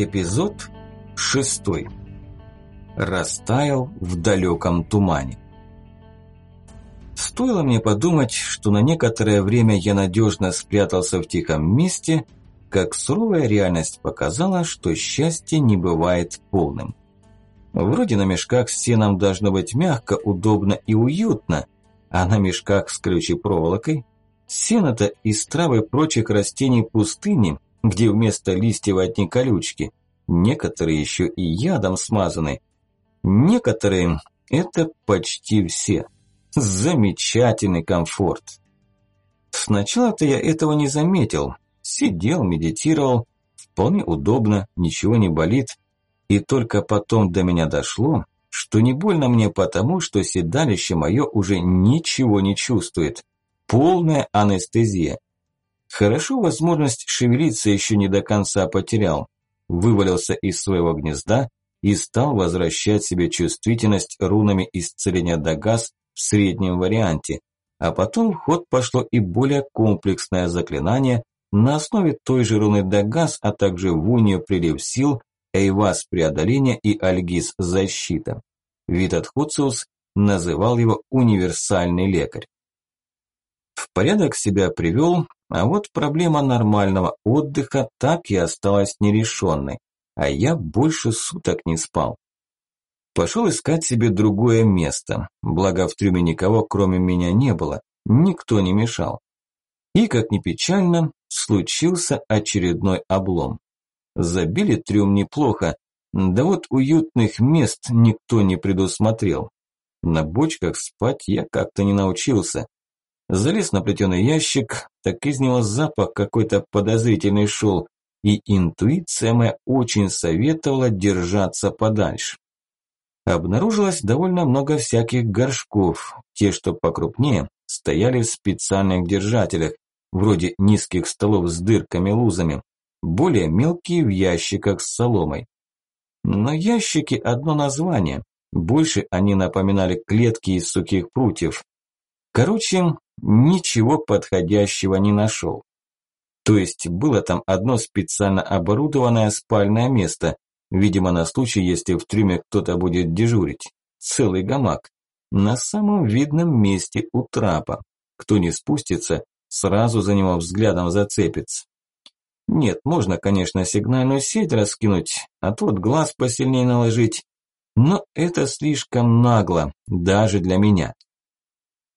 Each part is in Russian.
Эпизод шестой. Растаял в далеком тумане. Стоило мне подумать, что на некоторое время я надежно спрятался в тихом месте, как суровая реальность показала, что счастье не бывает полным. Вроде на мешках с сеном должно быть мягко, удобно и уютно, а на мешках с колючей проволокой сено-то из травы прочих растений пустыни, где вместо листьев одни колючки, некоторые еще и ядом смазаны. Некоторые – это почти все – Замечательный комфорт. Сначала-то я этого не заметил. Сидел, медитировал. Вполне удобно, ничего не болит. И только потом до меня дошло, что не больно мне потому, что седалище мое уже ничего не чувствует. Полная анестезия. Хорошо возможность шевелиться еще не до конца потерял. Вывалился из своего гнезда и стал возвращать себе чувствительность рунами исцеления Дагас в среднем варианте, а потом в ход пошло и более комплексное заклинание на основе той же руны Дагас, а также Вуния прилив сил, Эйвас преодоление и Альгиз защита. Витат Хуциус называл его универсальный лекарь. В порядок себя привел, а вот проблема нормального отдыха так и осталась нерешенной, а я больше суток не спал. Пошел искать себе другое место, благо в трюме никого кроме меня не было, никто не мешал. И, как ни печально, случился очередной облом. Забили трюм неплохо, да вот уютных мест никто не предусмотрел. На бочках спать я как-то не научился. Залез на плетеный ящик, так из него запах какой-то подозрительный шел, и интуиция моя очень советовала держаться подальше обнаружилось довольно много всяких горшков. Те, что покрупнее, стояли в специальных держателях, вроде низких столов с дырками-лузами, более мелкие в ящиках с соломой. Но ящики – одно название, больше они напоминали клетки из сухих прутьев. Короче, ничего подходящего не нашел. То есть было там одно специально оборудованное спальное место, Видимо, на случай, если в трюме кто-то будет дежурить. Целый гамак. На самом видном месте у трапа. Кто не спустится, сразу за него взглядом зацепится. Нет, можно, конечно, сигнальную сеть раскинуть, а тот глаз посильнее наложить. Но это слишком нагло, даже для меня.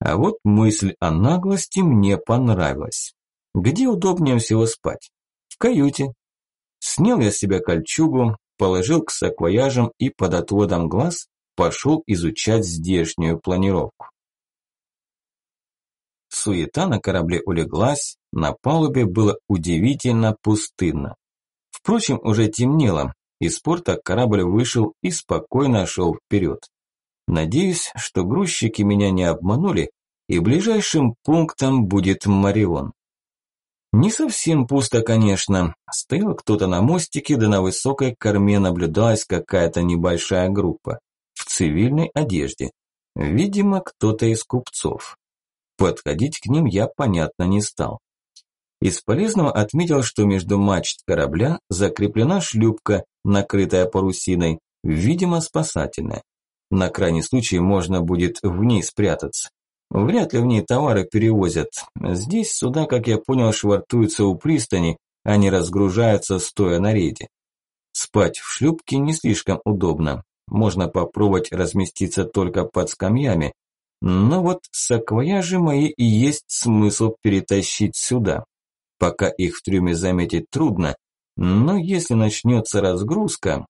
А вот мысль о наглости мне понравилась. Где удобнее всего спать? В каюте. Снял я с себя кольчугу, положил к саквояжам и под отводом глаз пошел изучать здешнюю планировку. Суета на корабле улеглась, на палубе было удивительно пустынно. Впрочем, уже темнело, из порта корабль вышел и спокойно шел вперед. Надеюсь, что грузчики меня не обманули, и ближайшим пунктом будет Марион. Не совсем пусто, конечно. Стоял кто-то на мостике, да на высокой корме наблюдалась какая-то небольшая группа. В цивильной одежде. Видимо, кто-то из купцов. Подходить к ним я, понятно, не стал. Из полезного отметил, что между мачт корабля закреплена шлюпка, накрытая парусиной, видимо, спасательная. На крайний случай можно будет в ней спрятаться. Вряд ли в ней товары перевозят. Здесь суда, как я понял, швартуются у пристани, а не разгружаются стоя на рейде. Спать в шлюпке не слишком удобно. Можно попробовать разместиться только под скамьями. Но вот саквояжи мои и есть смысл перетащить сюда. Пока их в трюме заметить трудно, но если начнется разгрузка...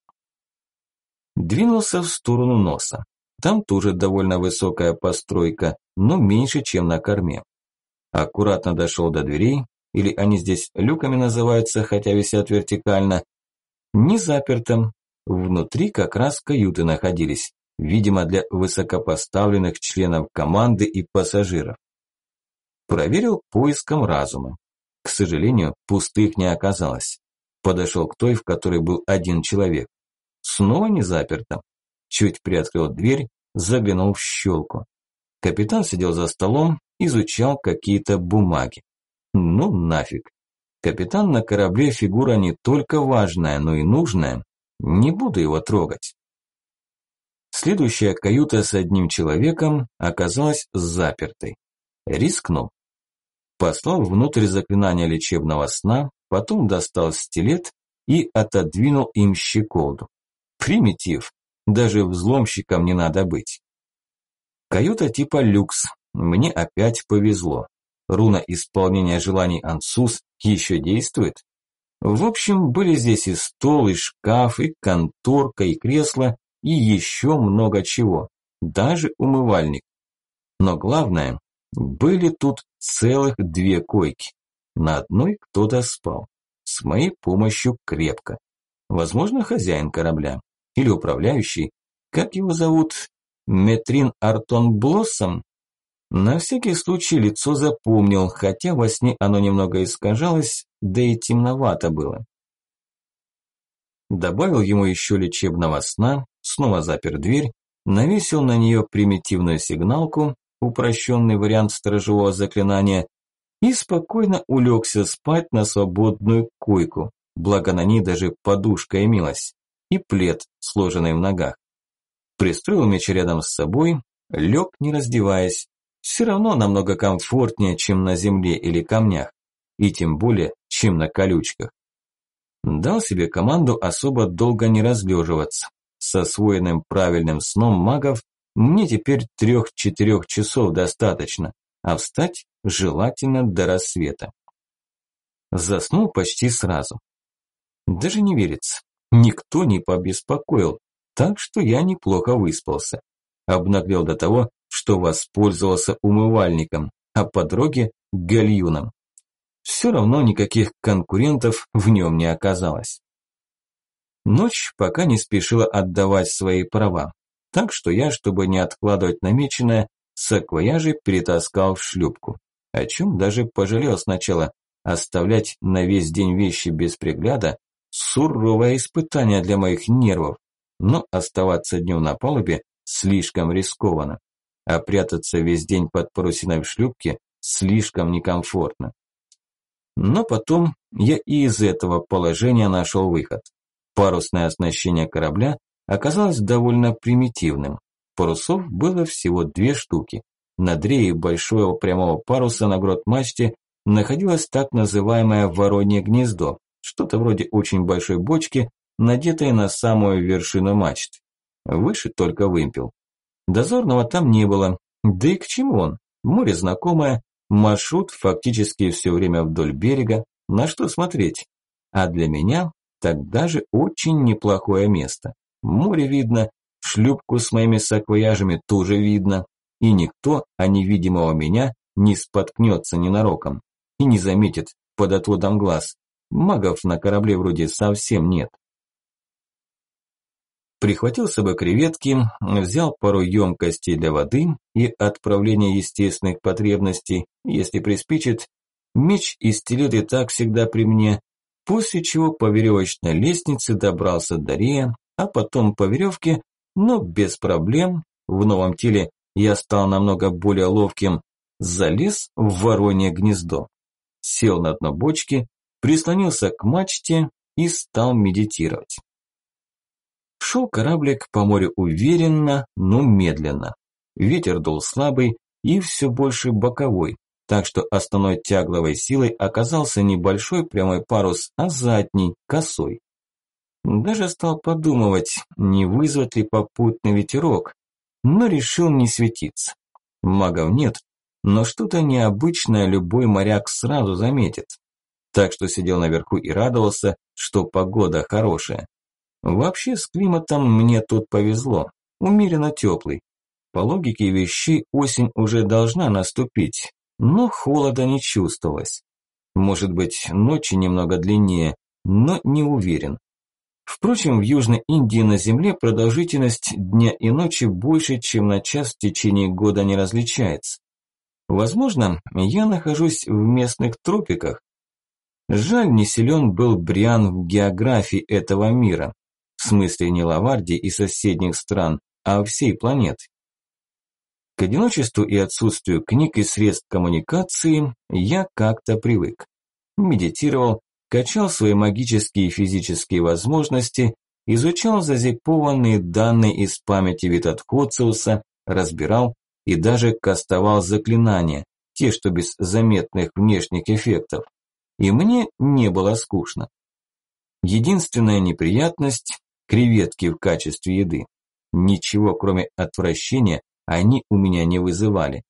Двинулся в сторону носа. Там тоже довольно высокая постройка, но меньше, чем на корме. Аккуратно дошел до дверей, или они здесь люками называются, хотя висят вертикально. Не заперто. Внутри как раз каюты находились, видимо, для высокопоставленных членов команды и пассажиров. Проверил поиском разума. К сожалению, пустых не оказалось. Подошел к той, в которой был один человек. Снова не заперто. Чуть приоткрыл дверь, заглянул в щелку. Капитан сидел за столом, изучал какие-то бумаги. Ну нафиг. Капитан на корабле фигура не только важная, но и нужная. Не буду его трогать. Следующая каюта с одним человеком оказалась запертой. Рискнул. Послал внутрь заклинания лечебного сна, потом достал стилет и отодвинул им щеколду. Примитив. Даже взломщиком не надо быть. Каюта типа люкс. Мне опять повезло. Руна исполнения желаний Ансус еще действует. В общем, были здесь и стол, и шкаф, и конторка, и кресло, и еще много чего. Даже умывальник. Но главное, были тут целых две койки. На одной кто-то спал. С моей помощью крепко. Возможно, хозяин корабля. Или управляющий. Как его зовут? Метрин Артон Блоссом? На всякий случай лицо запомнил, хотя во сне оно немного искажалось, да и темновато было. Добавил ему еще лечебного сна, снова запер дверь, навесил на нее примитивную сигналку, упрощенный вариант сторожевого заклинания, и спокойно улегся спать на свободную койку, благо на ней даже подушка имелась, и плед, сложенный в ногах. Пристроил меч рядом с собой, лег не раздеваясь, все равно намного комфортнее, чем на земле или камнях, и тем более, чем на колючках. Дал себе команду особо долго не разлеживаться. С освоенным правильным сном магов мне теперь трех-четырех часов достаточно, а встать желательно до рассвета. Заснул почти сразу. Даже не верится, никто не побеспокоил, так что я неплохо выспался. Обнаглел до того, что воспользовался умывальником, а по дороге – гальюном. Все равно никаких конкурентов в нем не оказалось. Ночь пока не спешила отдавать свои права, так что я, чтобы не откладывать намеченное, саквояжи перетаскал в шлюпку, о чем даже пожалел сначала. Оставлять на весь день вещи без пригляда – суровое испытание для моих нервов, но оставаться днем на палубе слишком рискованно а прятаться весь день под парусиной в шлюпке слишком некомфортно. Но потом я и из этого положения нашел выход. Парусное оснащение корабля оказалось довольно примитивным. Парусов было всего две штуки. На дрее большого прямого паруса на грот-мачте находилось так называемое воронье гнездо, что-то вроде очень большой бочки, надетой на самую вершину мачты. Выше только вымпел. Дозорного там не было. Да и к чему он? Море знакомое, маршрут фактически все время вдоль берега. На что смотреть? А для меня тогда же очень неплохое место. Море видно, шлюпку с моими саквояжами тоже видно. И никто, а невидимого меня, не споткнется ненароком. И не заметит под отводом глаз. Магов на корабле вроде совсем нет. Прихватил с собой креветки, взял пару емкостей для воды и отправления естественных потребностей, если приспичит. Меч и стилет и так всегда при мне, после чего по веревочной лестнице добрался до Рея, а потом по веревке, но без проблем, в новом теле я стал намного более ловким, залез в воронье гнездо. Сел на дно бочки, прислонился к мачте и стал медитировать. Шел кораблик по морю уверенно, но медленно. Ветер дул слабый и все больше боковой, так что основной тягловой силой оказался небольшой прямой парус, а задний, косой. Даже стал подумывать, не вызвать ли попутный ветерок, но решил не светиться. Магов нет, но что-то необычное любой моряк сразу заметит. Так что сидел наверху и радовался, что погода хорошая. Вообще с климатом мне тут повезло, умеренно теплый. По логике вещей осень уже должна наступить, но холода не чувствовалось. Может быть, ночи немного длиннее, но не уверен. Впрочем, в Южной Индии на Земле продолжительность дня и ночи больше, чем на час в течение года не различается. Возможно, я нахожусь в местных тропиках. Жаль, не силен был Бриан в географии этого мира в смысле не Лавардии и соседних стран, а всей планеты. К одиночеству и отсутствию книг и средств коммуникации я как-то привык. медитировал, качал свои магические и физические возможности, изучал зазипованные данные из памяти Витатхоциуса, разбирал и даже кастовал заклинания, те, что без заметных внешних эффектов. И мне не было скучно. Единственная неприятность – креветки в качестве еды. Ничего, кроме отвращения, они у меня не вызывали.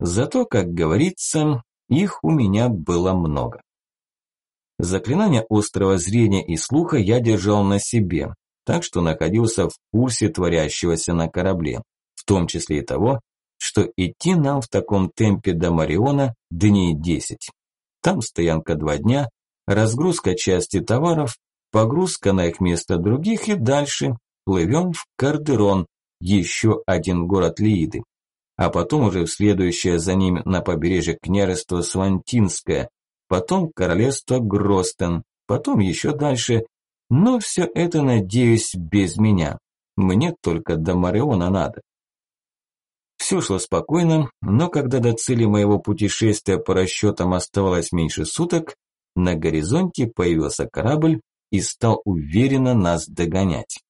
Зато, как говорится, их у меня было много. Заклинания острого зрения и слуха я держал на себе, так что находился в курсе творящегося на корабле, в том числе и того, что идти нам в таком темпе до Мариона дней десять. Там стоянка два дня, разгрузка части товаров, погрузка на их место других и дальше плывем в Кардерон, еще один город Лииды. А потом уже в следующее за ним на побережье княжество Свантинское, потом королевство Гростен, потом еще дальше. Но все это, надеюсь, без меня. Мне только до Мариона надо. Все шло спокойно, но когда до цели моего путешествия по расчетам оставалось меньше суток, на горизонте появился корабль и стал уверенно нас догонять.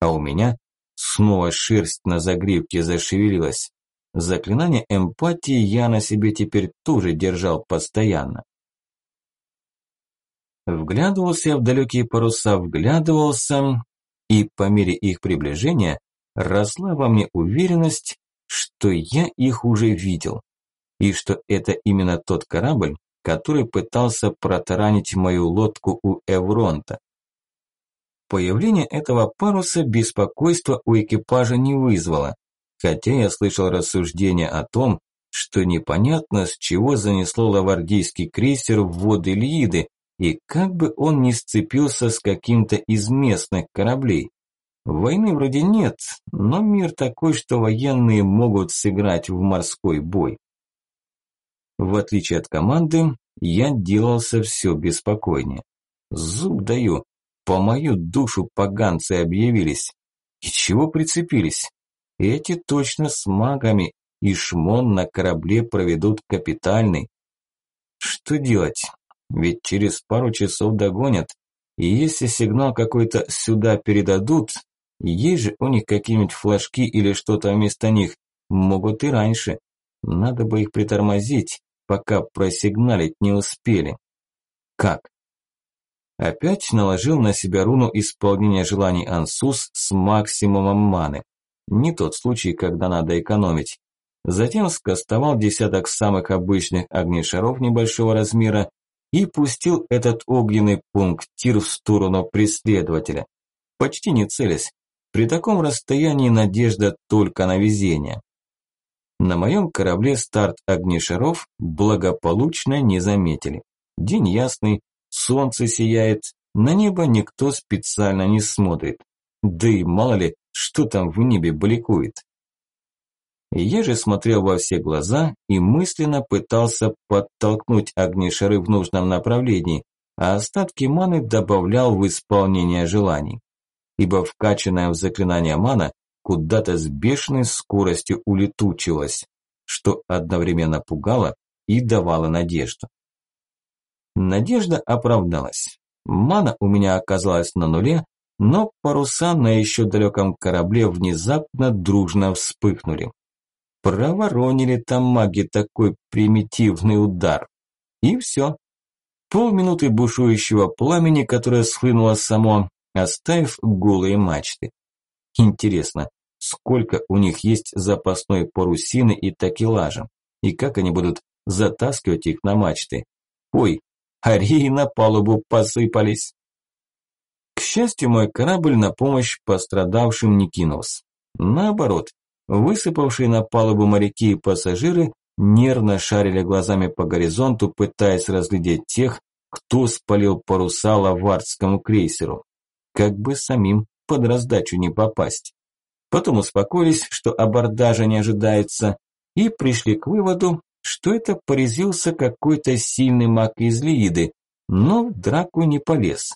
А у меня снова шерсть на загривке зашевелилась. Заклинание эмпатии я на себе теперь тоже держал постоянно. Вглядывался в далекие паруса, вглядывался, и по мере их приближения росла во мне уверенность, что я их уже видел, и что это именно тот корабль, который пытался протаранить мою лодку у Эвронта. Появление этого паруса беспокойства у экипажа не вызвало, хотя я слышал рассуждения о том, что непонятно, с чего занесло лавардийский крейсер в воды Лииды, и как бы он не сцепился с каким-то из местных кораблей. Войны вроде нет, но мир такой, что военные могут сыграть в морской бой. В отличие от команды, я делался все беспокойнее. Зуб даю, по мою душу поганцы объявились. И чего прицепились? Эти точно с магами, и шмон на корабле проведут капитальный. Что делать? Ведь через пару часов догонят, и если сигнал какой-то сюда передадут, есть же у них какие-нибудь флажки или что-то вместо них. Могут и раньше. Надо бы их притормозить, пока просигналить не успели. Как? Опять наложил на себя руну исполнения желаний Ансус с максимумом маны. Не тот случай, когда надо экономить. Затем скостовал десяток самых обычных огнешаров небольшого размера и пустил этот огненный пунктир в сторону преследователя. Почти не целясь, при таком расстоянии надежда только на везение. На моем корабле старт огнешаров благополучно не заметили. День ясный, солнце сияет, на небо никто специально не смотрит. Да и мало ли, что там в небе бликует. Я же смотрел во все глаза и мысленно пытался подтолкнуть огнешары в нужном направлении, а остатки маны добавлял в исполнение желаний ибо вкачанная в заклинание мана куда-то с бешеной скоростью улетучилась, что одновременно пугало и давало надежду. Надежда оправдалась. Мана у меня оказалась на нуле, но паруса на еще далеком корабле внезапно дружно вспыхнули. Проворонили там маги такой примитивный удар. И все. Полминуты бушующего пламени, которое схлынуло само, оставив голые мачты. Интересно, сколько у них есть запасной парусины и такелажа, и как они будут затаскивать их на мачты. Ой, арии на палубу посыпались. К счастью, мой корабль на помощь пострадавшим не кинулся. Наоборот, высыпавшие на палубу моряки и пассажиры нервно шарили глазами по горизонту, пытаясь разглядеть тех, кто спалил паруса лавардскому крейсеру как бы самим под раздачу не попасть. Потом успокоились, что абордажа не ожидается, и пришли к выводу, что это порезился какой-то сильный маг из Лииды, но в драку не полез.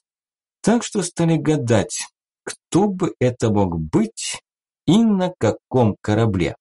Так что стали гадать, кто бы это мог быть и на каком корабле.